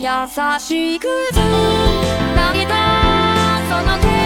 優しくつなげたその手